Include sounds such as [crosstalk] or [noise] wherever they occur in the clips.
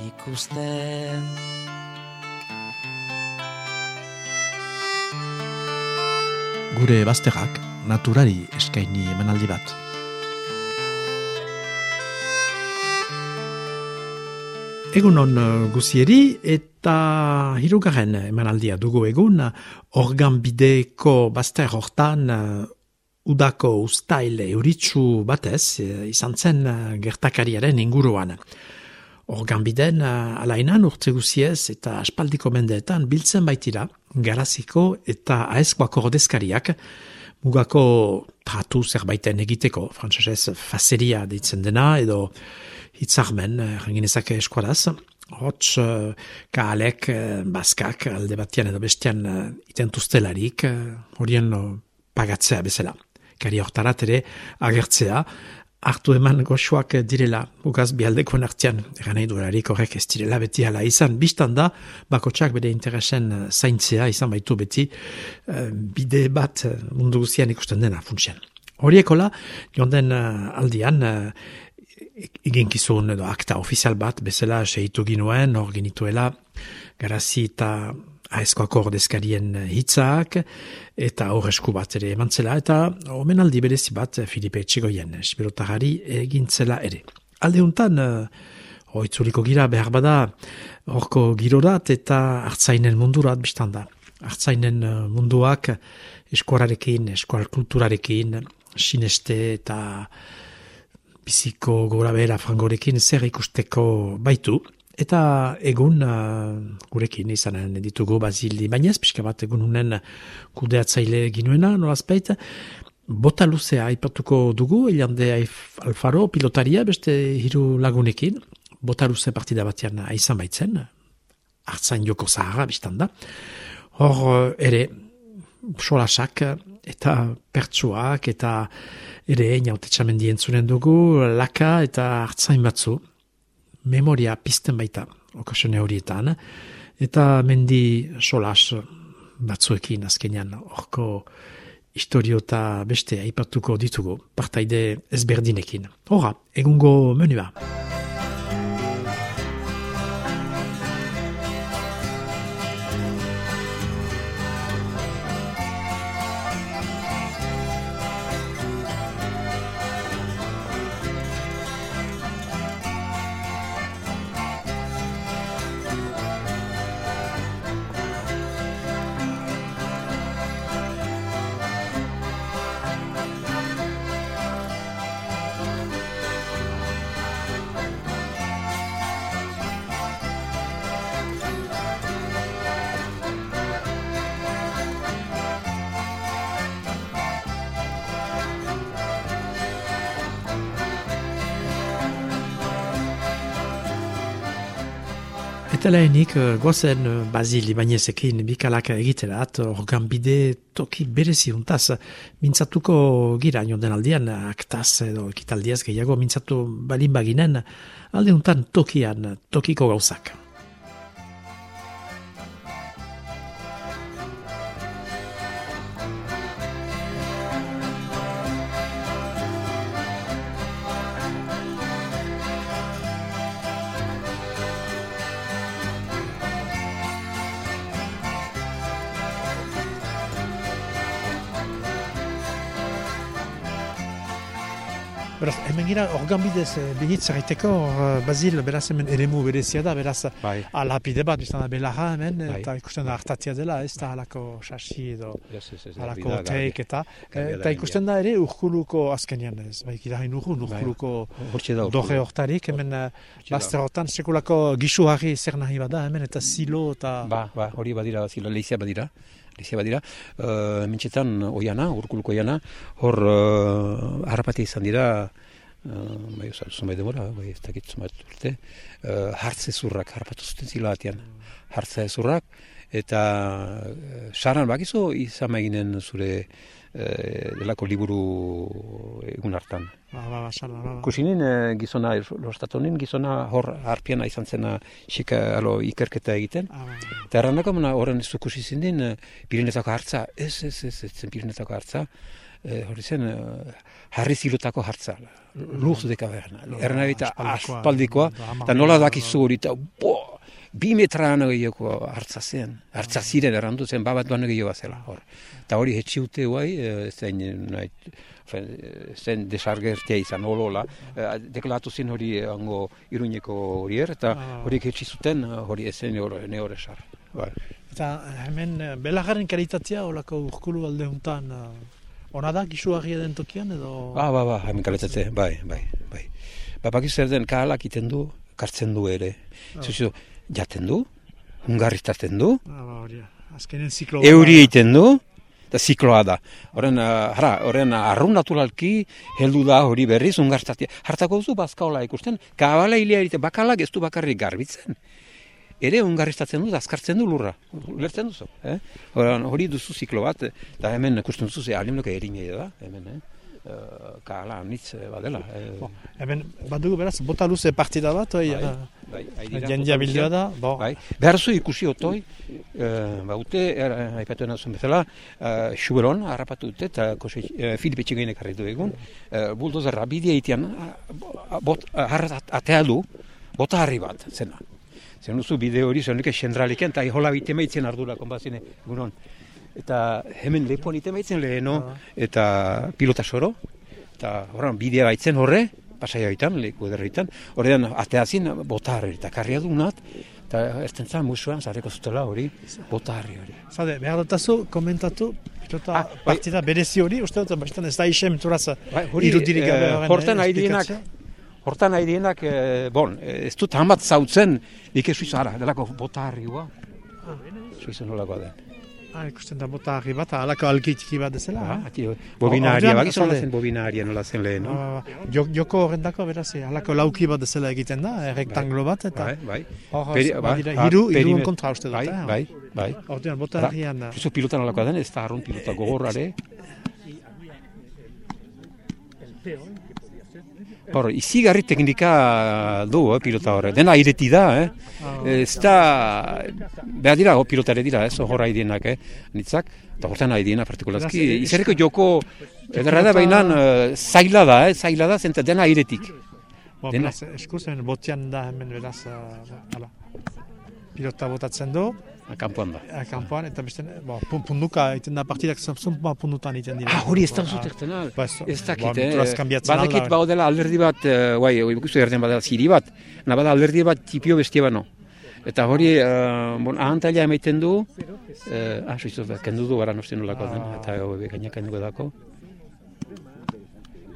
ikusten. Gure bazterrak naturari eskaini emanaldi bat. Egunon guzieri eta hirugarren emanaldia dugu egun organ bideko bazter hortan udako ustail euritzu batez izan zen gertakariaren inguruan. Organ biden, uh, alainan urte guziez eta aspaldiko mendeetan biltzen baitira, garaziko eta aezkoako rodezkariak, mugako tratu zerbaiten egiteko, frantzesez fazeria ditzen dena, edo hitzarmen, ranginezak eskuadaz, hotz, uh, kaalek, uh, baskak, alde batian edo bestian uh, itentuztelarik, horien uh, pagatzea bezala. Kari hortarat ere agertzea, hartu eman goxuak direla, ugaz bialdekoen artian, eran nahi duelarik horrek ez direla beti hala izan, biztan da, bakotsak bere interesen eh, zaintzea izan baitu beti, uh, bide bat uh, mundu guzian ikusten dena funtsian. Horiekola, jonden aldian, eginkizun edo akta ofizial bat, bezala sehitu ginuen, hor genituela, garazi eta aizkoako ordezkarien hitzak, eta hor esku bat ere emantzela, eta omenaldi berezi bat Filipe Etxegoien, Sibirotagari egintzela ere. Alde honetan, hoitzuliko gira behar bada, horko girorat eta hartzainen mundurat biztan da. Hartzainen munduak eskuararekin, eskuar kulturarekin, sineste eta biziko gora behera frangorekin zer ikusteko baitu, Eta egun uh, gurekin izanen ditugu bazili, baina ez pixka bat egun unen kudeatzaile ginuena, nolazpeit, bota luzea aipatuko dugu, eliande alfaro pilotaria beste hiru lagunekin, bota luze partida batean aizan baitzen, hartzain joko zahara biztan da. Hor ere, solasak eta pertsuak eta ere inaute txamendien zunen dugu, laka eta hartzain batzu, memoria pizten baita okasione horietan, eta mendi solas batzuekin azkenean orko historio eta beste aipatuko ditugu partaide ezberdinekin. Hora, egungo menua. Eta lehenik, uh, gozen uh, Basil Ibainezekin bikalak egiterat, organ bide toki berezi untaz, mintzatuko gira den aldean, aktaz edo ekitaldiaz gehiago, mintzatu balin baginen, alde untan tokian, tokiko gauzak. Beraz, hemen gira organ bidez eh, bihitz egiteko, uh, Basil, beraz hemen eremu berezia da, beraz bai. alapide bat, biztan da belarra hemen, Bai. eta ikusten da hartatia dela, ez da halako sasi edo halako garbi da, teik eta, eta ikusten da ere urkuluko azkenean, ez, bai, gira hain urkun, Bai. urkuluko doge hortarik, hemen Hortxe da. bazter hortan sekulako gisu harri zer nahi bada, hemen eta silo eta... Ba, ba, hori badira, zila lehizia badira. Lehizia badira. Uh, mentxetan oiana, urkuluko oiana, hor uh, harrapate izan dira uh, bai, zumait demora, bai, ez dakit zumait urte, uh, hartze zurrak, harpatu zuten zila batean, hartze zurrak, eta uh, saran bakizu izan eginen zure uh, delako liburu egun hartan. Ba, ba, ba, sala, ba, ba. Kusinin eh, gizona, lostatonin gizona hor harpiena izan zena xika alo ikerketa egiten. Ah, ba, ba. Eta erranako mena horren ez dukusi zindin, eh, Pirinetako hartza, ez, ez, ez, ez zen Pirinetako hartza, eh, hori zen, harri zilotako hartza, luz deka behar. Erran eta aspaldikoa, hamar eta nola dakizu hori, eta bo, bi metraan gehiago hartza zen, hartza ziren errandu zen, babat duan gehiago zela, hor. Eta hori hetxiute guai, eh, zen, nahi, fen, eh, zen desargertia izan, holola, eh, deklaratu zen hori hango iruñeko horier, eta Ah. horiek etxi zuten, eh, hori ezen ne hori esar. Bai. Eta hemen eh, belagaren kalitatea olako urkulu alde hontan uh, ona da gisuagia den tokian edo... Ah, ba, ba, hemen kaletatze, bai, bai, bai. Ba, bakiz zer den, kahalak iten du, kartzen du ere. Ah. Zuzu, jaten du, hungarriztaten du, Ah, ba, azkenen ziklo... euri egiten du, eta zikloa da. Horren, uh, hara, horren arrun naturalki, heldu da hori berriz, ungartatia. Hartako duzu bazkaola ikusten, kabala hilia egite, bakalak ez du bakarrik garbitzen. Ere ungarriztatzen du, azkartzen du lurra. Lertzen duzu. Eh? Horren, hori duzu ziklo bat, eta hemen ikusten duzu, ze alimloke erinei da, hemen, eh? Uh, kahala anitz eh, badela. Eh? Bo, hemen badugu beraz, bota luze partida bat, oi, Bai, bai, haidira jendia bildua da, bo, Bai, behar zu ikusi otoi, eh, baute, er, aipatu nazun bezala, eh, Xuberon, harrapatu dute, eta kose, eh, Filipe Txigainek harritu egun, eh, buldozerra bidea itian, bot, harrat atea du, bota harri bat, zena. Zen duzu bide hori, zen duke sendraliken, eta hola bite maitzen ardura, konbazine, egunon. Eta hemen lepoan ite maitzen leheno, eta pilota soro, eta horren bidea baitzen horre, pasaia baitan, leku ederritan, horrean ateazin bota harri, eta karria dunat, eta erten zan musuan, zareko zutela hori, bota harri hori. zade, behar dutazu komentatu, pilota Ah, bai. partida berezi hori, uste dut, bastan ez da isem turaz Bai, hori, irudirik eh, horren, hortan eh, hortan nahi dienak, eh, bon, eh, ez dut hamat zautzen, nik ez suizo ara, delako bota harrioa, suizo nolakoa den. Ah, ikusten da bota harri bat, alako algitiki bat dezela. Ah, eh? ati, bobinaria, ordean, bakizu nola zaude. zen bobinaria nola zen lehen, no? Ba. Jo- Joko horrendako beraz, eh, alako lauki bat dezela egiten da, errektanglo bat, eta Bai, bai. hor, ba, bai, dira, ah, hiru, hiru kontra uste dut, Bai, eh? bai, bai. Ordean, bota harrian, eh, Zuzu pilota nolakoa den, ez da arrun pilota gogorrare. Hor, izigarri teknika du, eh, pilota horre. Dena ireti da, eh? Ez da, behar dira, oh, pilotare dira, ez, horra idienak, eh? Nitzak, eta hortan idiena partikulazki. Beraz, eh, Izarriko joko, ederra da, baina eh, zaila da, eh? Zaila da, zenta dena iretik. Bo, Dena. beraz, eskuz, hemen botian da hemen beraz, uh, ala, pilota botatzen du, Kampuan da. eh, kanpoan, eta beste, bo, pun- punduka egiten da partidak zumpa pundutan egiten dira. Ah, hori ez da Bo, ah, zutertzen, ba, ez- dakit, eh? Badakit baudela alderdi bat, eh, guai, uh, ikustu erden badela ziri bat, na bada alderdi bat tipio bestia bano. Eta hori, uh, bon, ahantaila emaiten du, uh, ah, suizu, kendu du gara nostien nolako den, Ah. eta uh, gainak kenduko dako.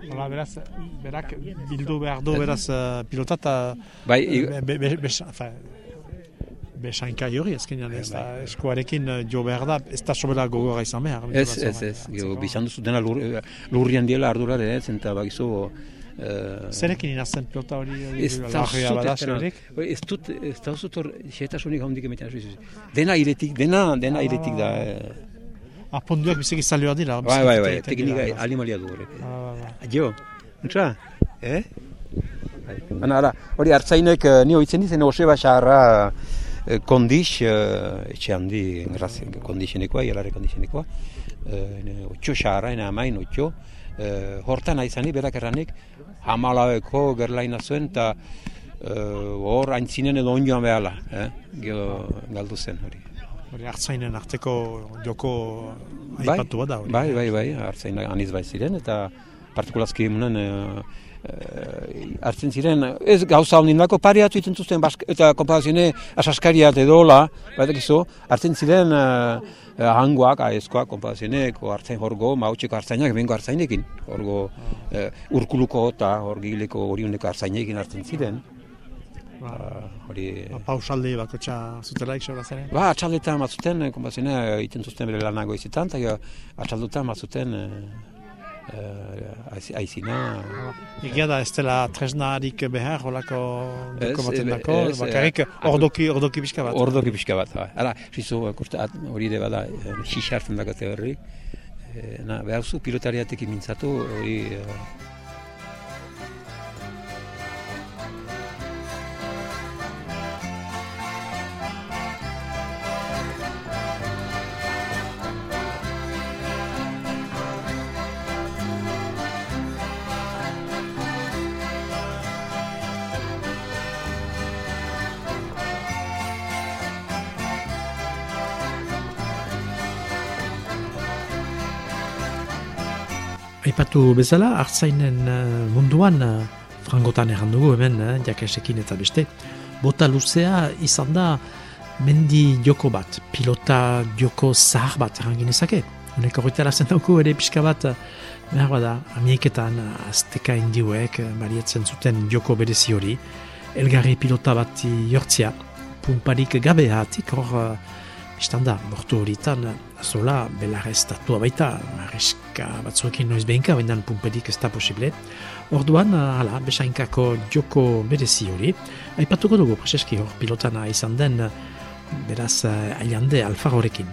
Hola, beraz, berak bildu behar du beraz uh, pilota eta Bai, be, be, be, be, enfin, besankai hori azkenean ez da eskuarekin uh, jo behar da, ez da sobera gogorra izan behar. ez, ez, ez, gero, bizan duzu dena lur, eh, lurrian diela ardurare, ez, eta bagizu, uh, Zerekin inazten pilota hori, Ez da? Bai, ez dut, ez da zut hor, xetasunik handik zuzu. Dena iretik, dena, dena iretik da. eh. Ah, punduak biziki zalioa dira. Bai, bai, bai, teknika beraz. animalia du horrek. Ah, bai, bai. Adio, nuntza, eh? Bai. Baina, ara, hori hartzainek, eh, ni hoitzen dizen Oseba xarra eh, kondix, eh, etxe handi, graz, kondixenekoa, jalare kondixenekoa, eh, otxo xarra, ena amain, otxo, eh, hortan aizani, berak erranik, hamalabeko gerlaina zuen, eta hor aintzinen edo onjoan behala, eh? Gero galdu zen hori. Hori hartzainen arteko joko Bai, aipatu bat da hori. bai, bai, bai, hartzain aniz bai ziren, eta partikulazki emunen eh, eh, hartzen ziren, ez gauza honin dako pareatu iten zuzten, bask, eta kompazione asaskariat edo hola, batak izo, hartzen ziren eh, eh, hangoak, aezkoak, kompazionek, o hartzain horgo, mautxeko hartzainak, bengo hartzainekin, horgo eh, urkuluko eta horgileko horioneko hartzainekin hartzen ziren, Ba, hori... ba, pausaldi bakotxa zutelaik sobra zaren. Ba, atxaldetan matzuten, konpazione, iten zuzten bere lanago izitan, eta atxaldutan matzuten, eh, uh, aizina. Egia da, ez dela tresnarik behar, holako e- dako, bakarrik e- ordoki, ordoki pixka bat. Ordoki pixka bat, bai. Hala, sizu, kurta, hori ere bada, eh, xixartzen dakate horri. E, na, behar zu pilotariatek mintzatu, hori... eh, Aipatu bezala, hartzainen eh, munduan, uh, frangotan erran dugu hemen, uh, jakesekin eta beste, bota luzea izan da mendi joko bat, pilota joko zahar bat erran ginezake. Honek horretara zen dugu ere pixka bat, uh, behar bada, amieketan, azteka indiuek, marietzen zuten joko berezi hori, elgarri pilota bat jortzia, pumparik gabe hatik, hor, Bistan da, bortu horietan, zola, belarra ez datua baita, marreska batzuekin noiz behinka, baina pumpedik ez da posible. Orduan, hala, besainkako joko berezi hori, aipatuko dugu, preseski hor pilotana izan den, beraz, ailande alfarorekin.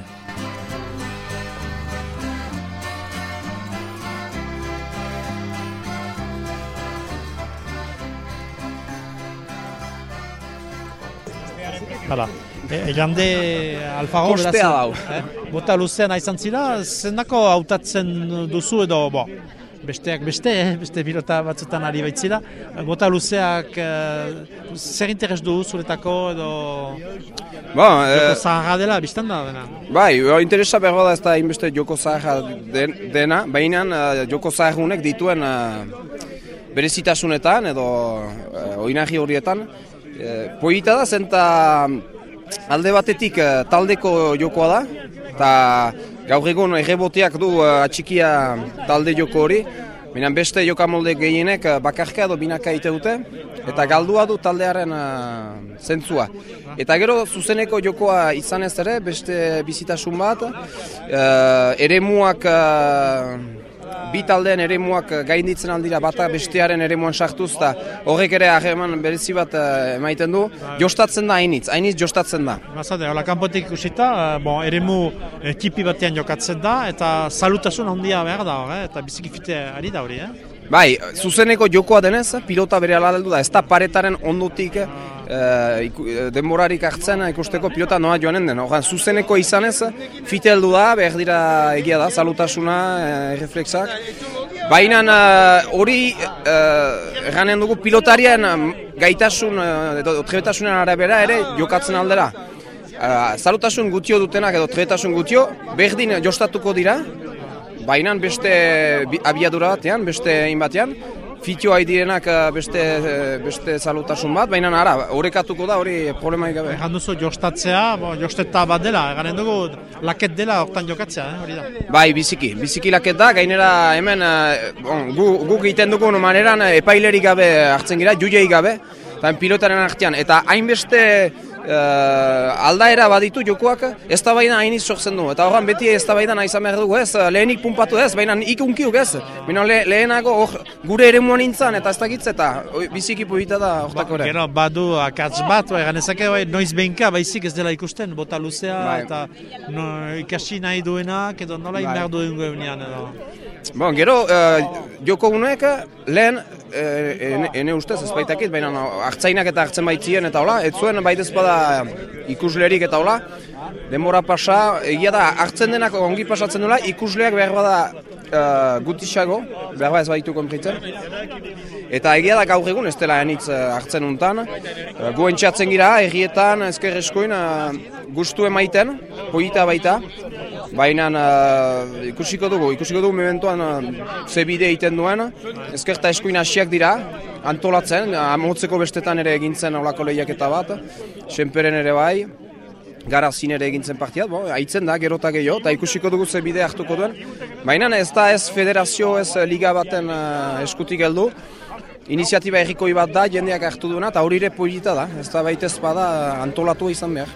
Hala, Egande Alfaro Kostea dau. eh? Bota luzean aizan zira, zendako hautatzen duzu edo, bo, besteak beste, eh? beste pilota batzutan ari baitzira. Bota luzeak eh, zer interes du zuretako edo Ba, joko eh, zaharra dela, biztan da dena. bai, o, interesa behar bada ez da inbeste joko zaharra den, dena, baina eh, joko zaharrunek dituen uh, berezitasunetan edo uh, oinarri horietan. Uh, poita da zenta alde batetik eh, taldeko jokoa da, eta gaur egun erreboteak du uh, atxikia talde joko hori, Baina beste jokamolde gehienek eh, bakarka edo binaka ite dute, eta galdua du taldearen uh, zentzua. Eta gero zuzeneko jokoa izan ez ere, beste bizitasun bat, uh, eremuak, uh, bi taldeen eremuak gainditzen aldira bata bestearen eremuan sartuz, eta horrek ere harreman berezi bat uh, emaiten du, jostatzen da hainitz, hainitz jostatzen da. Bazade, hola kanpotik ikusita, eh, bon, eremu eh, tipi batean jokatzen da, eta salutasun handia behar da hor, eh? eta biziki fite ari da hori, eh? Bai, zuzeneko jokoa denez, pilota bere alaldu da, ez da paretaren ondutik eh, iku- eh, denborarik hartzen ikusteko pilota noa joanen den. Horan, zuzeneko izanez, fite heldu da, behar dira egia da, salutasuna, eh, reflexak. Baina eh, hori eh, erranen dugu pilotarien eh, gaitasun, eh, edo trebetasunen arabera ere jokatzen aldera. Uh, salutasun gutio dutenak edo trebetasun gutio, berdin jostatuko dira, Baina beste bi- abiadura batean, beste egin fitio direnak eh, beste, eh, beste salutasun bat, baina ara, horrekatuko da hori problemaik gabe. Egan duzu jostatzea, bo, josteta bat dela, eganen dugu laket dela hortan jokatzea, eh? hori da. Bai, biziki, biziki laket da, gainera hemen eh, bon, gu, guk egiten dugun maneran epailerik gabe hartzen gira, juiei gabe, eta pilotaren artean, eta hainbeste uh, aldaera baditu jokoak ez da baina hainiz sortzen du. Eta horren beti ez da baina izan behar dugu ez, lehenik pumpatu ez, baina ikunkiuk ez. Baina le, lehenago hor gure ere nintzen eta ez dakitz eta biziki polita da hortako ere. Gero, badu akatz bat, bai, egan ezake, bai, noiz behinka, baizik ez dela ikusten, bota luzea, Bai. eta no, ikasi nahi duenak, edo nola Bai. inbehar duen gueunian, edo. Bon, gero, uh, joko unek, lehen, uh, ene, ene ustez ez baitakit, baina hartzainak eta hartzen baitzien eta hola, ez zuen baitez bada ikuslerik eta hola, denbora pasa, egia da, hartzen denak ongi pasatzen dela, ikusleak behar bada uh, gutixago, behar bada ez baitu konpritzen. Eta egia da gaur egun ez dela enitz hartzen untan, uh, gu entxatzen gira, errietan, ezker eskoin, uh, gustu emaiten, polita baita, Baina uh, ikusiko dugu, ikusiko dugu mementoan uh, ze bide egiten duen, ezkerta eskuin hasiak dira, antolatzen, amotzeko bestetan ere egintzen olako lehiaketa bat, senperen ere bai, garazin ere egintzen partiat, bo, haitzen da, gerota gehiago, eta ikusiko dugu ze bide hartuko duen. Baina ez da ez federazio, ez liga baten uh, eskutik heldu, iniziatiba errikoi bat da, jendeak hartu duena, eta hori ere polita da, ez da baitez bada antolatua izan behar.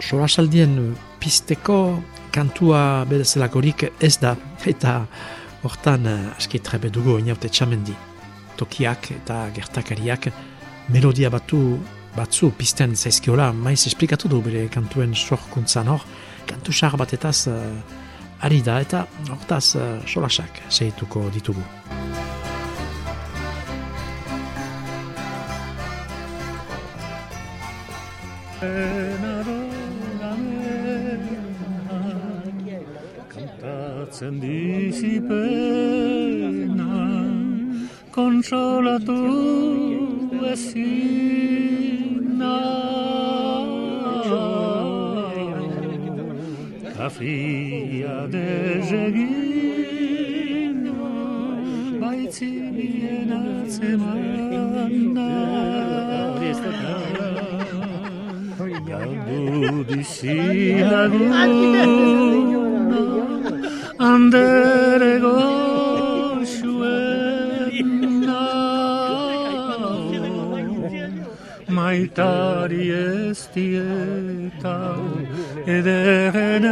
Solasaldien pisteko kantua bedezelakorik ez da, eta hortan uh, aski trebe dugu inaute txamendi. Tokiak eta gertakariak melodia batu batzu pisten zaizkiola, maiz esplikatu du bere kantuen sorkuntzan hor, kantu xar batetaz uh, ari da eta hortaz uh, solasak segituko ditugu. Kantatzen dizi pena Kontsolatu ezina Kafia dezegina Baitzien atzemana Galdu dizi laguna Andere goxuena Maitari ez dieta Ederen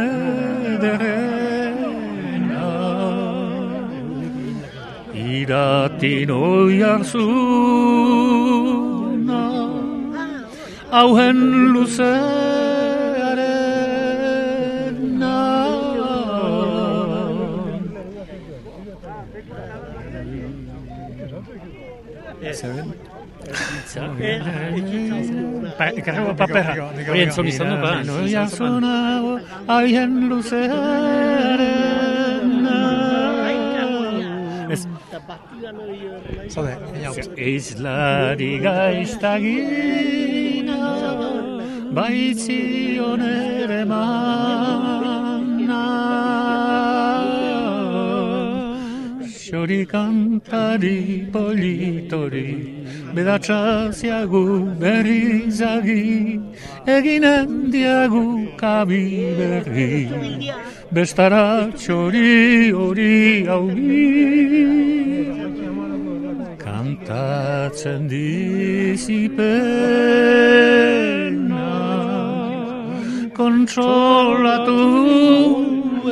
ederena Iratin oiarzuna Auhen luzearena Carrego papera. Oye, en solizando pa. Oiarzuna Auhen luzearena Ez Zode. Eizlari gaiztagina Baitzion ere mana Xori kantari politori Bedatxaziagu berrizagi Eginen diagu kabi berri Bestara txori hori haugi Kantatzen dizipena. Kontsolatu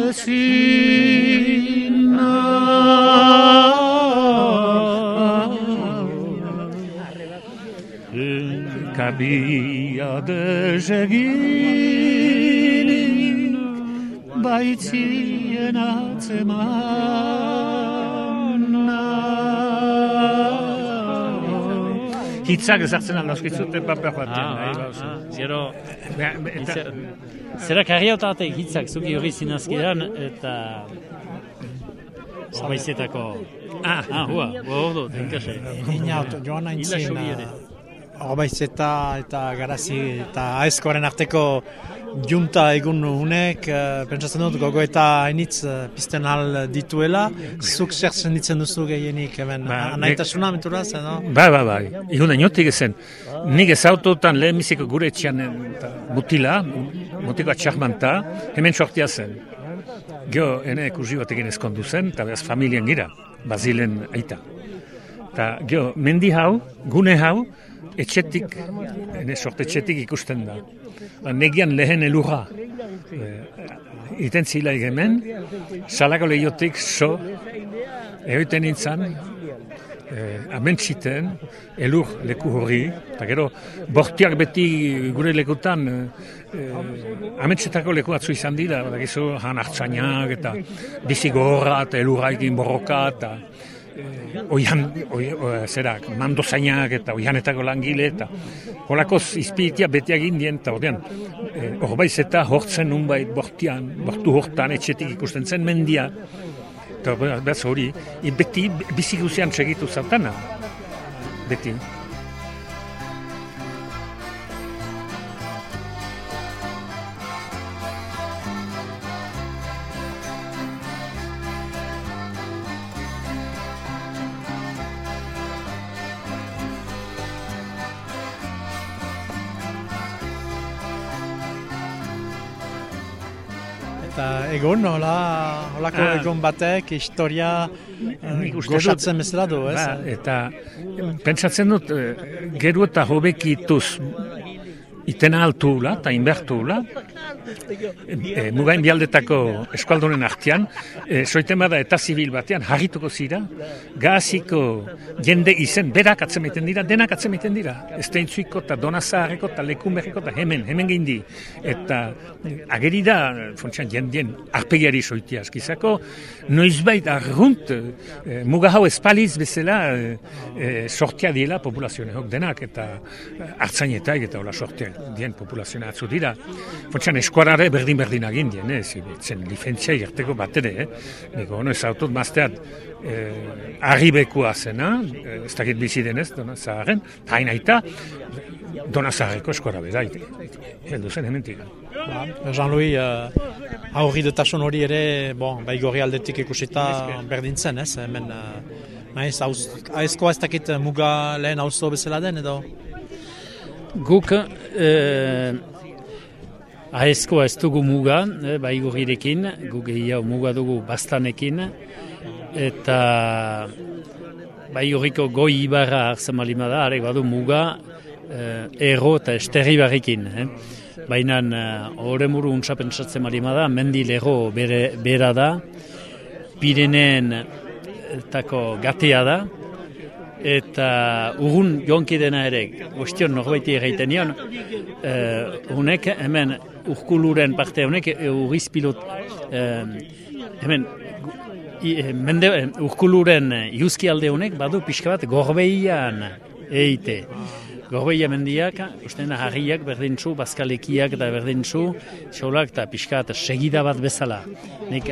ezina Kabia dezeginik Baitzien atzemana Hitzak ezartzen aldazkitzute paper baten. Ah, nahi ah, ah, ba, eta- zera karriotate hitzak zuki hori zinazkidan, eta Zabaizetako... Ah, Ah, hua, hua hor dut, inkase. Inaut, joan Ila aintzin, xobi ere. Horbaizeta eta garazi eta aezkoaren arteko junta egun unek, uh, pentsatzen dut gogo eta hainitz uh, pizten al dituela, zuk zertzen ditzen duzu gehienik, hemen, Ba, anaitasuna menturaz, no? Ba, ba, ba. Igun inotik ezen. Nik ez autotan lehen gure etxean eta mutila, mutiko atxarmanta, hemen sortia zen. Geo, ene kursi batekin ezkondu zen, eta behaz familian gira, bazilen aita. Eta geo, mendi hau, gune hau, etxetik, ene sortetxetik ikusten da. Ba, negian lehen elurra. E, iten zila hemen, salako lehiotik so, egoiten nintzen, eh, amentxiten, elur leku horri, eta gero, bortiak beti gure lekutan, eh, amentxetako leku atzu izan dira, gizu, han hartzainak, eta bizi gogorra, eta elurraikin borroka, eta eh, oian, oi, oi, zerak, mando zainak, eta oianetako langile, eta holakoz izpiritia beti egin dien, eta ordean, eh, horbaiz eta hortzen nunbait bortian, bortu hortan etxetik ikusten zen mendia, Eta behaz hori, beti bizi guzian segitu zautana. Beti. Egun, hola, holako Ah. egun batek, historia uh, goxatzen bezala du, ez? Ba, eta pentsatzen dut, eh, gero eta hobekituz itena altuula eta inbertuula, e, mugain bialdetako eskualdonen artean, e, soiten bada eta zibil batean, harrituko zira, gaziko jende izen, berak atzemaiten dira, denak atzemaiten dira. Ez tentzuiko eta donazahareko eta lekumerreko eta hemen, hemen gindi. Eta ageri da, fontxan jendien, arpegiari soitia askizako, noizbait argunt, e, muga hau espaliz bezala e, e, sortia diela populazioa denak, eta hartzainetak eta hola sortia dien populazioa atzu dira. Fontxan eskuarare berdin-berdin agin dien, eh? zen lifentzia irteko bat ere, eh? Niko, ono, ez autut mazteat eh, arribekua zena, eh, ez dakit bizi denez, dona zaharen, hain aita, dona zaharreko eskuara beda, heldu zen hemen Ba, Jean-Louis, uh, aurri dutasun hori ere, bon, bai gorri aldetik ikusita berdintzen, ez? Hemen, uh, naiz, aizkoa ez dakit muga lehen hauzo bezala den, edo? Guk eh, aezkoa ez dugu muga, eh, bai gurrirekin, guk egia muga dugu bastanekin, eta bai gurriko goi ibarra hartzen malima da, arek badu muga eh, erro eta esterri barrikin. Eh. Baina horre muru untsapen sartzen malima da, mendi lego bere, bera da, Pirenen etako gatea da, eta urgun jonki dena ere, guztion norbaiti egiten nion, uh, hemen urkuluren parte honek, urriz pilot, hemen, i, mende, urkuluren juzki alde honek, badu pixka bat gorbeian eite. Gorbeia mendiak, ustean harriak berdintzu, bazkalekiak eta berdintzu, xolak eta pixka eta segida bat bezala. Nik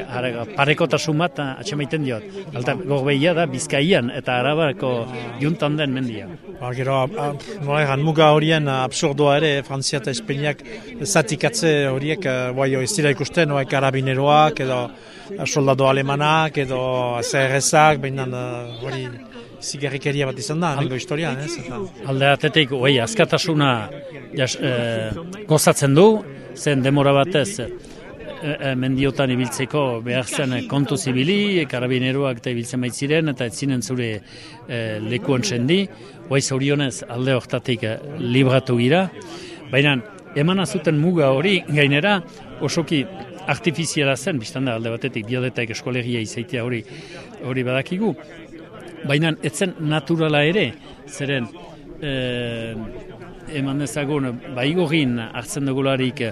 pareko bat atxemaiten diot. Alta gorbeia da bizkaian eta arabako juntan den mendia. Ba, gero, nola egan, muga horien absurdoa ere, Frantzia eta Espainiak zatikatze horiek, bai, ez dira ikusten, noa karabineroak edo soldado alemanak edo CRS-ak, behinan hori zigarrikeria bat izan da, nengo historian, ez? Alde atetik, oi, askatasuna jas, e, gozatzen du, zen demora batez e, e, mendiotan ibiltzeko behar zen kontu zibili, karabineroak eta ibiltzen baitziren, eta ez zinen zure e, lekuan txendi, oi, zaurionez alde hortatik e, libratu gira, baina eman azuten muga hori gainera, osoki artifiziala zen, biztan da alde batetik, biodetak eskolegia izaitea hori hori badakigu, baina etzen naturala ere, zeren e, eman dezagun, baigogin hartzen dugularik e,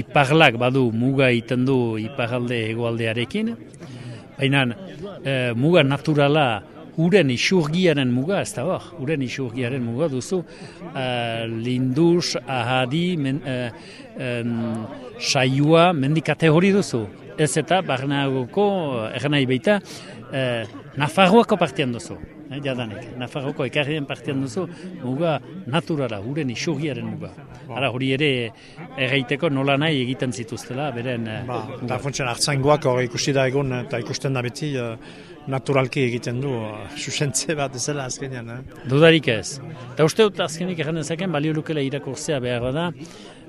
iparlak badu muga iten du iparalde egoaldearekin, baina e, muga naturala uren isurgiaren muga, ez da hor, uren isurgiaren muga duzu, uh, linduz, ahadi, men, uh, um, saiua, mendikate hori duzu. Ez eta, barnaagoko, erganai baita, eh, Nafarroako partian duzu, eh, jadanik. Nafarroako ekarrien partian duzu, muga naturala, uren isurgiaren muga. Hala, hori ere erraiteko nola nahi egiten zituztela, beren... Eh, ba, eta funtzen hartzaingoak hori ikusi da egun, eta ikusten da beti, naturalki egiten du, susentze bat ezela azkenean. Eh? Dudarik ez. Eta uste dut azkenik erran ezaken, balio lukela irakurzea behar da,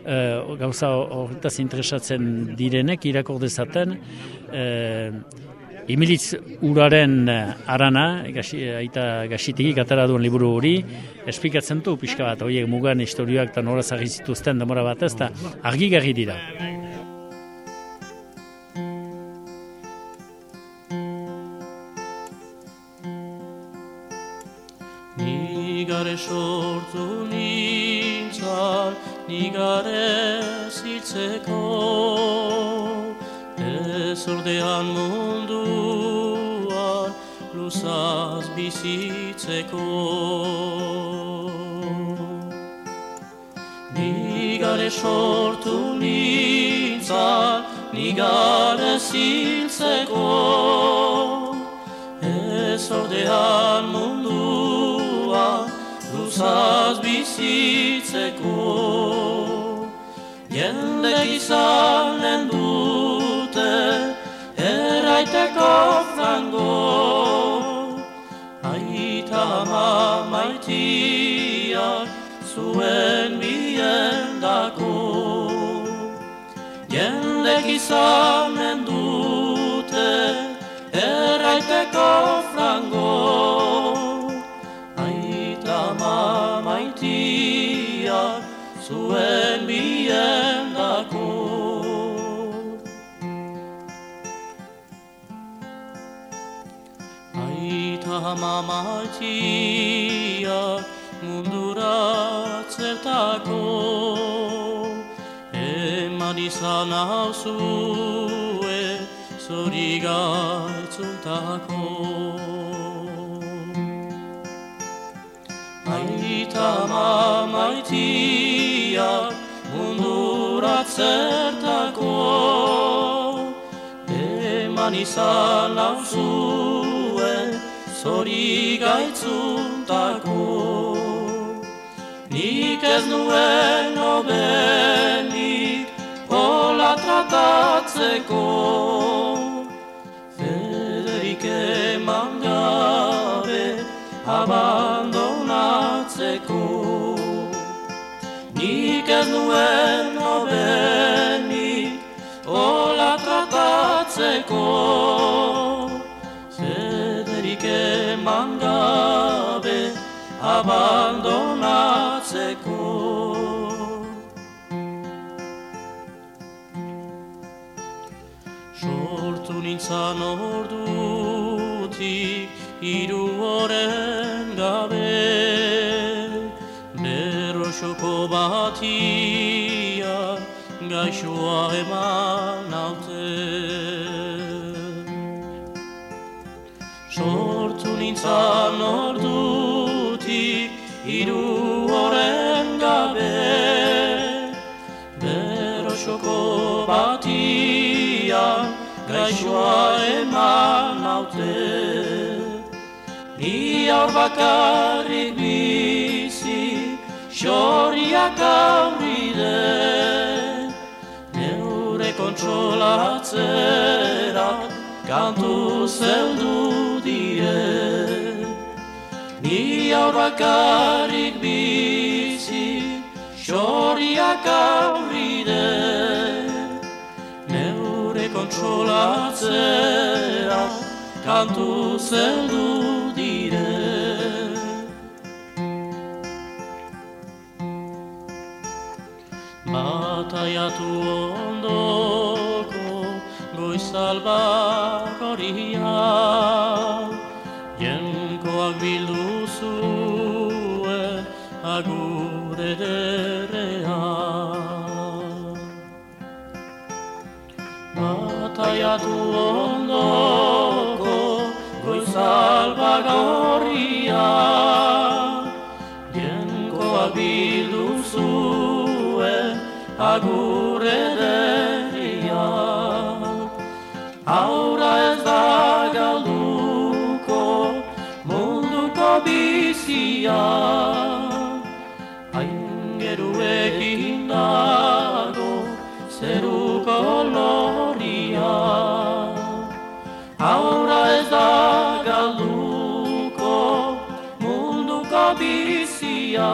uh, gauza horretaz interesatzen direnek irakurdezaten, uh, Emilitz uraren eh, arana, gasi, aita gasitik atara duen liburu hori, esplikatzen du pixka bat, horiek mugan historioak eta nola zagizituzten demora bat ez, da argi garri dira. Nigare sortu nintzal, nigare ziltzeko, ez ordean munduan luzaz bizitzeko. Nigare sortu nintzan, nigare ziltzeko, ez ordean munduan luzaz bizitzeko. Jendek izanen dute eraiteko frango Aita ama maitiak zuen bien dako Jendek izanen dute eraiteko frango Aita ama maitiak zuen bien Aita mamaitia mundura zertako, eman izan hau zue zori gaitzutako. Aita mamaitia mundura zertako, eman izan hau zue zori gaitzuntako. Nik ez nuen obenik hola tratatzeko, Federik eman gabe abandonatzeko. Nik ez nuen obenik hola tratatzeko, gaixoa eman naute Sortu nintzan ordutik hiru oren gabe Berrosoko batia gaixoa eman naute Ni aur bakarrik bizi xoriak aurride Kontsolatzera kantu zeldu die. Ni aur bakarrik bizi xoriak aurride Neure kontsolatzera kantu zeldu dire Bataiatu ondoko goizalbakoria Jenkoak bildu zue agure derrea Bataiatu ondoko goizalbakoria Jenkoak bildu zue agure bizia Aingeruekin dago zeruko loria. Aura ez da galduko munduko bizia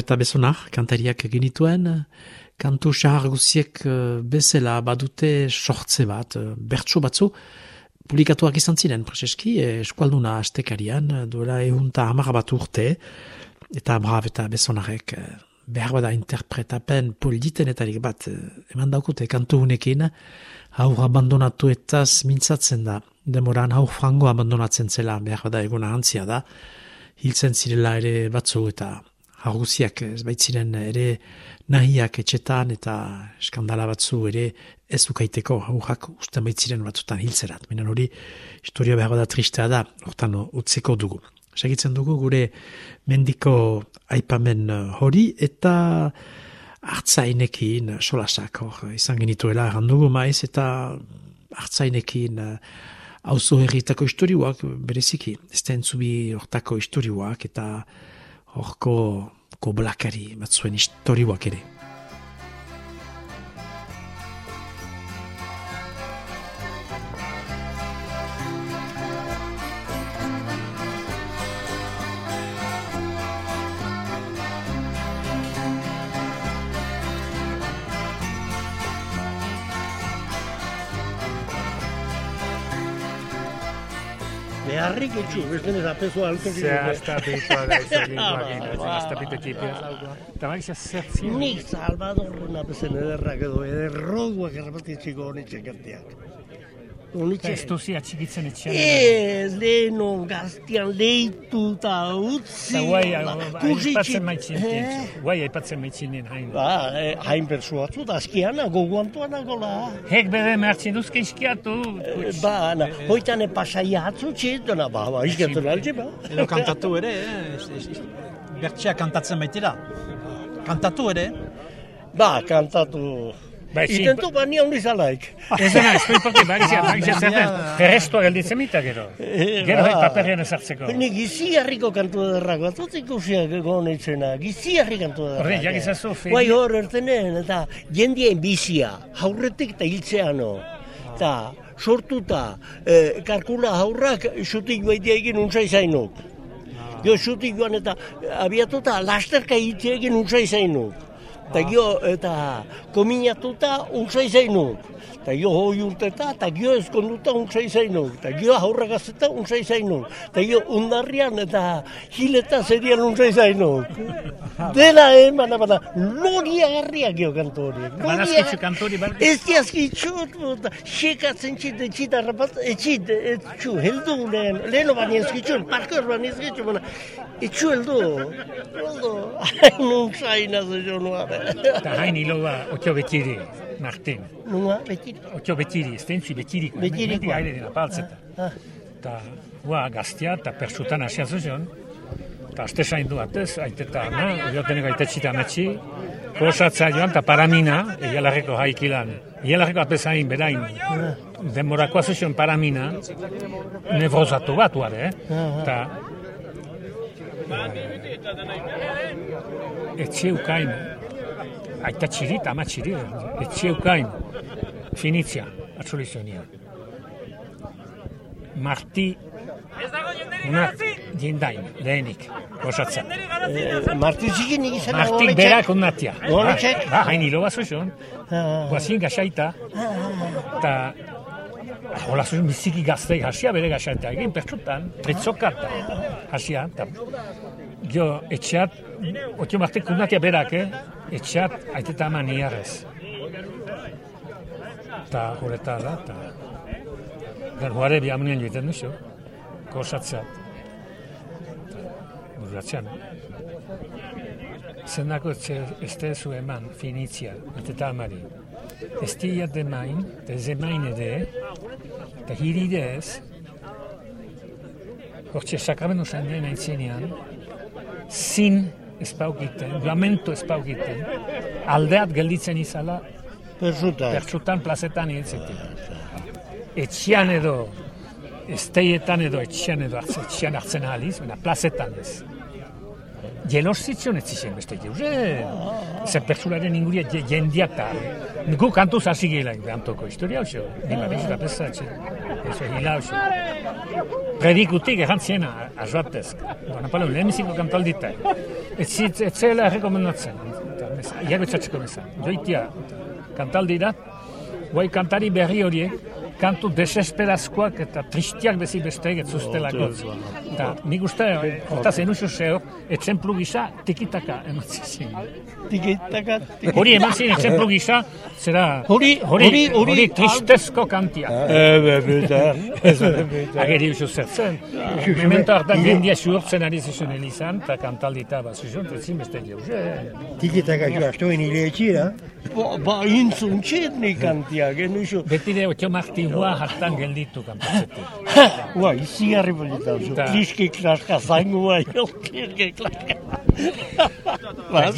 eta besonar, kantariak genituen, kantu xahar guziek eh, bezala badute sortze bat, eh, bertso batzu, publikatuak izan ziren, preseski, eh, eskualduna astekarian, duela ehunta hamar bat urte, eta brav eta besonarek eh, behar bada interpretapen polditenetarik bat eh, eman daukute kantu hunekin, haur abandonatu etaz mintzatzen da, demoran haur frango abandonatzen zela, behar bada eguna antzia da, hiltzen zirela ere batzu eta haguziak ez baitziren ere nahiak etxetan eta eskandala batzu ere ez ukaiteko haujak usten baitziren batzutan hiltzerat. Minan hori historia behar da tristea da, hortan utzeko dugu. Segitzen dugu gure mendiko aipamen eh, hori eta hartzainekin eh, solasak hor izan genituela errandugu maiz eta hartzainekin eh, auzo herritako historiuak bereziki, ez da entzubi hortako historiuak eta horko koblakari batzuen historiuak ere. questione sapessuale siamo stati qua adesso lì in macchina siamo Ez duzi atxikitzen etxean. Ez, leheno gaztian leitu eta utzi. Eta guai, aipatzen maitzin. Eh? Guai, aipatzen maitzinen hain. Ba, eh, hain persuatzu, da askiana, goguantuan nagola. Hek bere mertzen duzke iskiatu. Eh, Ba, na, hoitan pasaia atzu txetona, ba, ba, izkatu naltxe, ba. Edo kantatu ere, bertsia kantatzen baitira. Kantatu ere. Ba, kantatu. Ba, ezin- Intentu ba, ni handi zalaik. Ez dena, ez duipoki, bagizia, bagizia zer den. Errestua gelditzen mita gero. Eh, Gero ba. hai paperrean ezartzeko. Ni giziarriko kantu ederrak, bat dut ikusiak egon eitzena, giziarri kantu ederrak. Horre, jakizazu, fe- Guai hor ertenen, eta jendien bizia, haurretik eta hiltzeano. Eta sortuta, eh, karkula haurrak xutik baitia egin untsa izainuk. Jo xutik joan eta abiatuta lasterka hitze egin untsa izainuk. Eta gio, eta kominatuta untsa izainuk. Eta gio hoi urteta, eta gio eskonduta untsa izainuk. Eta gio haurra gazeta untsa izainuk. Eta gio undarrian eta hileta zerian untsa izainuk. Dela eman, bada, lori agarriak gio kantu horiek. Badazkitzu kantori bar. Ez diazkitzu, eta xekatzen txit, etxit arrapat, etxit, etxu, heldu lehen, leheno baina ezkitzu, parkor baina ezkitzu, baina, etxu heldu, heldu, hain untzaina ze jo nuare. Eta hain hiloa, otio betiri, Martin. Nua, beti, Otio betiri, ez dentzu betiriko. Betirikoa. Beti gaire dira, paltzeta. ah, Eta, hua, gaztea, eta persutan hasia zuzion. Eta aste zaindu atez, aiteta ama, jotenek aitetxita ametxi. Kosatza joan, eta paramina, eialarreko haikilan. Eialarreko apezain, berain, denborakoa zuzion paramina, nevrozatu bat, uare, eh? Eta, etxeukain, aita txiri eta ama txiri, etxeukain, finitzia, atzulizionia. Marti, una jindain, lehenik, osatza. eh, Martin zikin nik izan Martin berak onnatia. Goletxek? Ba, hain hilo bat zuzun, Ah, guazien gaxaita, eta Hola, zuen biziki gaztei hasia bere gaxaita egin, pertsutan, pritzokata hasia, eta jo, etxeat, otio martek kundatia berak, eh? etxeat, aiteta ama niarrez. Eta da, eta Gar huare bihamunean joiten duzu, kosatzea. Burratzean. Zendako ez tezu eman, finitzia, eta amari. Ez tiat demain, eta ez emain ere, eta hiride ez, hortxe sakramentu zainen aintzinean, zin ez paukiten, lamentu ez paukiten, aldeat gelditzen izala, Persuta. pertsutan plazetan hitzetik. Etxian edo, esteietan edo etxian edo hartzen, etxian hartzen ahaliz, baina plazetan ez. Jelos zitzion ez zizen beste jeuze. Zer pertsularen inguria je- jendiak da. Gu kantuz hasi gila antoko historia oso. Nima bizu da pesatxe. Eso hila oso. Predikutik errantziena, azuatez. Napoleon lehenbiziko kantaldita. Ez zit- ez zela errekomendatzen. Iago etxatzeko bezan. Joitia, kantaldira, guai kantari berri horiek, kantu desesperazkoak eta tristiak bezi besteek ez zuztelako. Eta nik uste, hortaz enusu zeo, etxemplu gisa tikitaka ematzen zin. Tikitaka, Hori eman zin etxemplu gisa, zera, Hori- hori, hori- hori, hori- tristezko kantia. Ebe, beta. Ageri usu zertzen. Memento hartan jendia suhurtzen ari zizun elizan, eta kantaldita bat zizun, eta zin beste jauze. Tikitaka joa, stoin hile etxira. Ba, ba intzun txetni kantia, genuxo. Beti de otio martihua hartan gelditu [laughs] kantatzetik. Ua, izi harri polita. Ta. Kliski klaska zaingu [laughs] bai, kliski klaska. Ba,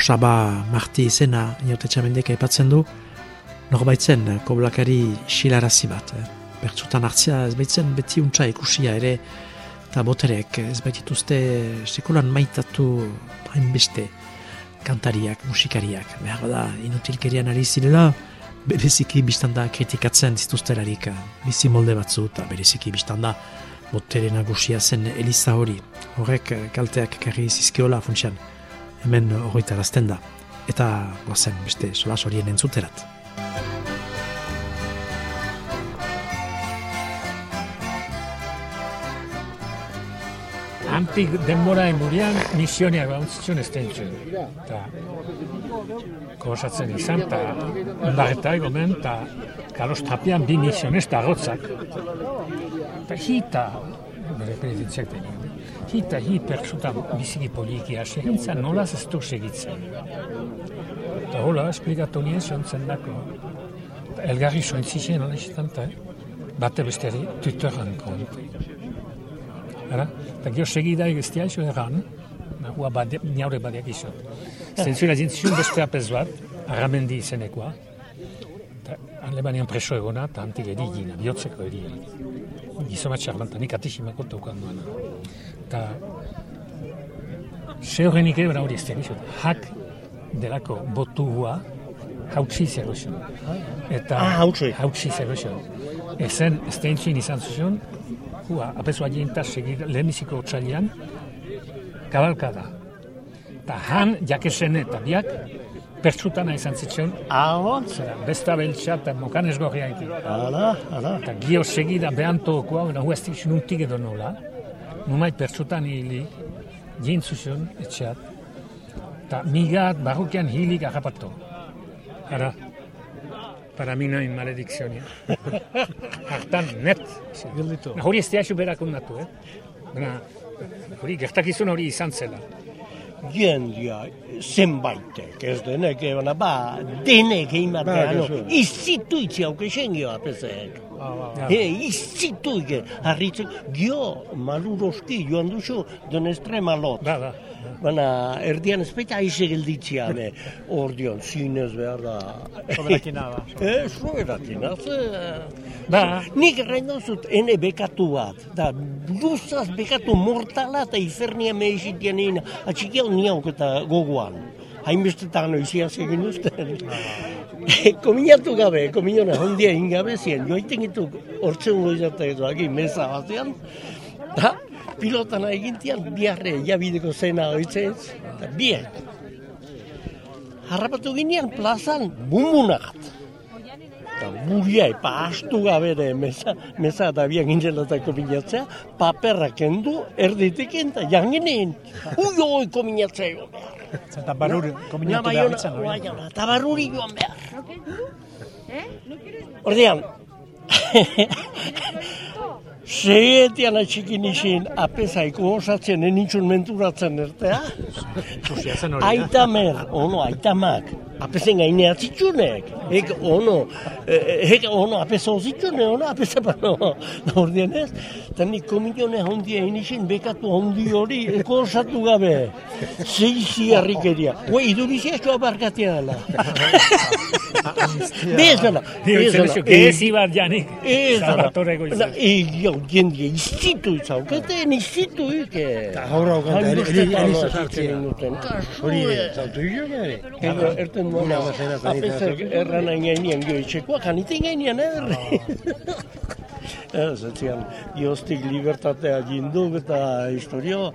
Osaba Marti izena inotetxamendek aipatzen du, norbaitzen eh, koblakari xilarazi bat. Eh. Bertzutan hartzia ez baitzen beti untsa ikusia ere, eta boterek ez baitituzte sekulan maitatu hainbeste kantariak, musikariak. Behar bada inutilkerian ari zirela, bereziki biztanda kritikatzen dituztelarik eh, bizi molde batzu eta bereziki biztanda botere nagusia zen Eliza hori. Horrek eh, kalteak karri zizkiola funtsian hemen horretarazten da. Eta gozen beste solas horien entzuterat. Antik denbora emurian misioneak bauntzitxun ez tentzun. Ta, kosatzen izan, eta inbarreta egomen, eta Carlos Tapian bi misionez da gotzak. Eta hita, bere preditziak hita hi pertsuta biziki poliki hasi gintzen, nola ez du segitzen. Eta hola, esplikatu nien zontzen dako. Elgarri sointzizien hola izitan, eta bate besteri tutoran kontu. Ara? Eta gero segida egiztia iso erran, hua bade, niaure badeak iso. Zentzuna zintzun beste apez bat, arramendi izenekoa, eta Alemanian preso egona, eta antik eri gina, bihotzeko eri. Gizoma txarlanta, nik atiximako taukan duana. Eta se horrenik ere bera hori ez iso. Hak delako botu hua, hautsi zego Eta Ah, hautsi. hautsi zego Ezen, ez izan zuzun, hua, apezu adienta segir, lehenbiziko otxalian, kabalkada. Ta han, jakesen eta biak, pertsutana izan zitzen, Ahon? zera, besta beltsa eta mokan eki. Hala, hala. Eta gio segida behantokoa, hu ez nuntik edo nola, numai pertsutan hili, jintzuzion, etxeat, eta migat barrukian hilik agapatu. Ara, para mi nahi maledikzionia. [laughs] Hartan, net. Gelditu. Na, hori ez teaxu berak ondatu, eh? Baina, hori gertakizun hori izan zela. Jendia, zenbaitek, ez denek, ebana, ba, denek egin Ba, batean, kasu. izitu itzi hauke xengio apezek. Ja. He, izitu ike, harritzen, gio, maluroski, joan duzu, den estremalot. Ba, ba. Baina, erdian ez baita aize gelditzean, eh, [laughs] ordion, zinez behar da. Soberakina, ba. [laughs] Eh, soberakina, ze... Ba, Nik errain dozut, ene bekatu bat, da luzaz bekatu mortala eta ifernia mehizitian egin, atxikial niauk eta gogoan. Hainbestetan noizian egin uzten. [laughs] Kominatu gabe, kominona hondia egin gabe zien, joaiten gitu hortzen goizatea edo agi meza batean, da pilotana egintian biarre jabideko zena hoitzen, eta biak. Harrapatu ginean plazan bumunagat. Eta buria epa astu gabe ere meza, meza eta bian gingelatako bilatzea, paperra kendu, erditekin eta jangenin. Ui, oi, kominatzea egon behar. Eta baruri, ona, bai, ona, eta barruri joan behar. Ordean, Segetian [laughs] atxikin izin, apezaiko osatzen enintxun menturatzen ertea. Eh? Aitamer, ono, aitamak, apezen gaine atzitxunek. Ek, ono, eh, ek, ono, apesa ozitxune, ono, apesa pano. Ordean ez, eta nik kominione hondia inizin bekatu hondi hori, eko osatu gabe. Zeizi harrikeria. Ue, idurizia eskoa barkatia dela. Bezala, bezala. Ez ibar janik. Ez da. Goizaz. Egio, jendie, iztitu izauketen, iztitu ike. Eta gaur hau kanta, Hainbeste Eliza palo sartzea. sartzen duten. Kasu, Hori, zautu jo, gare. Ego, erten Una bazena, apezak erran hain gainean gio itxekoa, janiten gainean erri. Ez, etzian, gioztik libertatea jinduk eta historio,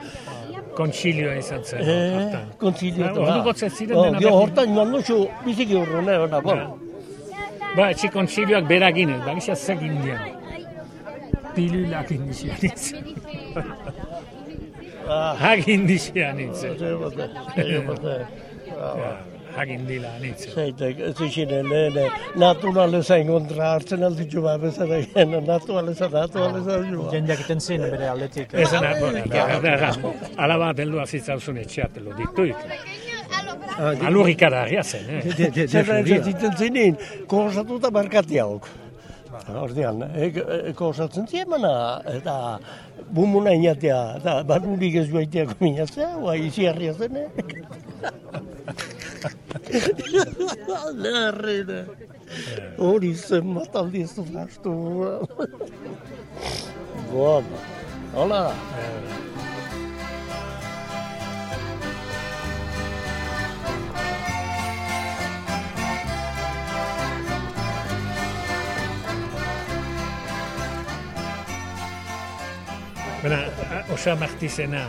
Kontxilioa izan zen. eh, hortan. kontzilio. Ba, orduko ez ziren Oh, dena Gio, hortan joan duzu, biziki urrune, ona, bon. Ba, etxe kontxilioak beragin ez, bagisa zeg indian. Pilulak indizian. Ah, Hag indizian nintzen. Ze bote, ze bote. Ja, Hag indila nintzen. Zeitek, ez izinen, lehen, naturaleza kontra hartzen alditzu ba, bezala gen, naturaleza, naturaleza joa. Jendeak iten zin bere aldetik. Ez da, da, da, alaba beldu azitzausun etxeat, lo dituik. Alurrikara agia zen, eh? Zer ez zinin, kohosatuta barkatiaok. Ordean, ek, ek osatzen ziemana, eta bumuna inatea, eta barrurik ez joaitea kominatzea, oa izi harria zen, eh? [laughs] Larrera. Hori zen bat aldi ez dut gastu. Bob. Hola. Bena, Osa Martizena,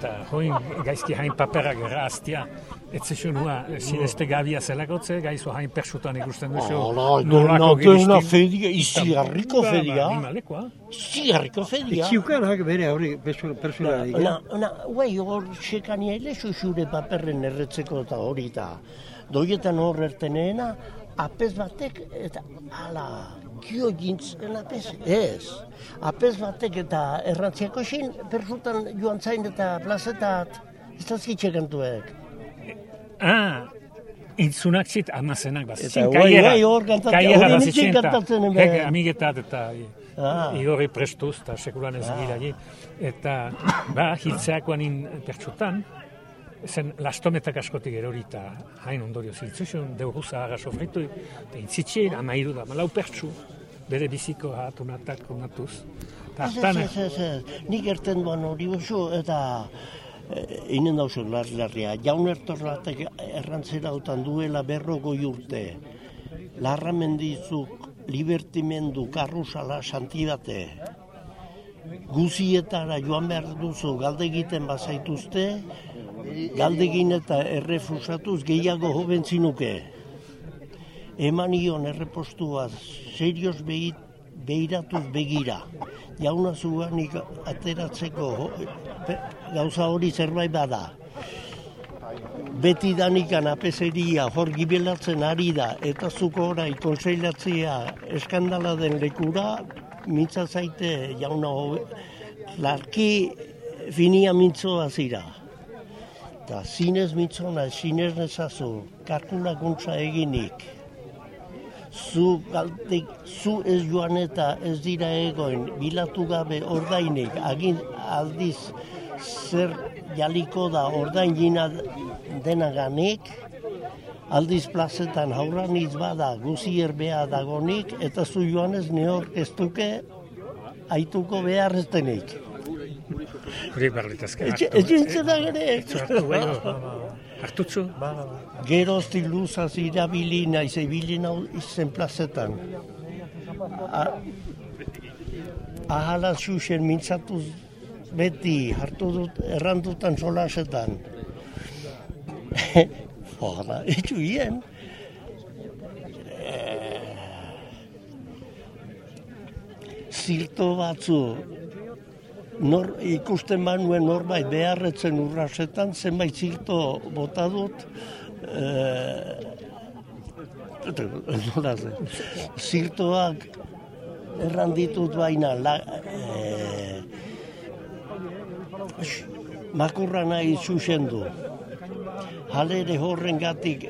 eta join gaizki hain paperak erraztia, ez zesu nua, sineste gabia zelakotze, gaizu hain persutan ikusten duzu. Hala, nolako no, no, giristin- fedia, izigarriko fedia. Animalekoa. Izigarriko fedia. Etxiukan hak bere hori personalik. Na, na, guai, hor sekania ele zure paperren erretzeko eta hori eta doietan hor erteneena, apez batek eta ala, gio gintzen apez, ez. Apez batek eta errantziako xin, persutan joan zain eta plazetat, ez da zitxekantuek. Ah, intzunak zit amazenak bat. Eta guai, guai, hor kantatzen, nintzen kantatzen. Hek, amigetat eta Ah. igorri prestuz, eta sekulan ez gira ji. Eta, ba, hiltzeakoan in pertsutan, zen lastometak askotik erori eta hain ondorio ziltzuzun, deuruza aga sofritu, eta intzitxein, amairu da, malau pertsu, bere biziko hatunatak unatuz. Eta Ez, ez, ez, ez, ez. Nik erten duan hori oso, eta e, inen larri larria. Jaun ertorratek errantzera utan duela berrogoi urte. Larra mendizuk, libertimendu, karrusala, santidate. Guzietara joan behar duzu galde egiten bazaituzte, galde egin eta errefusatuz gehiago hoben zinuke. Eman ion errepostua serioz behi, behiratuz begira. Jauna zuanik ateratzeko gauza hori zerbait bada. Beti danikan apeseria hor gibelatzen ari da eta zuko orai konseilatzea eskandala den lekura mintza zaite jauna hobe, larki finia mintzoa zira. Eta zinez mintzona, zinez nezazu, kalkulakuntza eginik. Zu, galtek, zu ez joan eta ez dira egoen, bilatu gabe ordainik, agin aldiz zer jaliko da ordain gina denaganik, aldiz plazetan hauran bada guzi erbea dagonik, eta zu joan ez neor ez duke aituko behar ez denik. Hori berlitazke. Ez dintzen da gere. Hartu, bai, ba, ba. Hartutzu? Geroztik luzaz irabili naiz ibili nau izen plazetan. Ahala xuxen mintzatuz beti hartu dut errandutan solasetan. [laughs] Hala, etxu hien. Zilto batzu nor, ikusten banuen norbait beharretzen urrasetan, zenbait zilto bota dut, [laughs] zen, ziltoak erran ditut baina, la, x- makurra nahi zuzendu. Halere horren gatik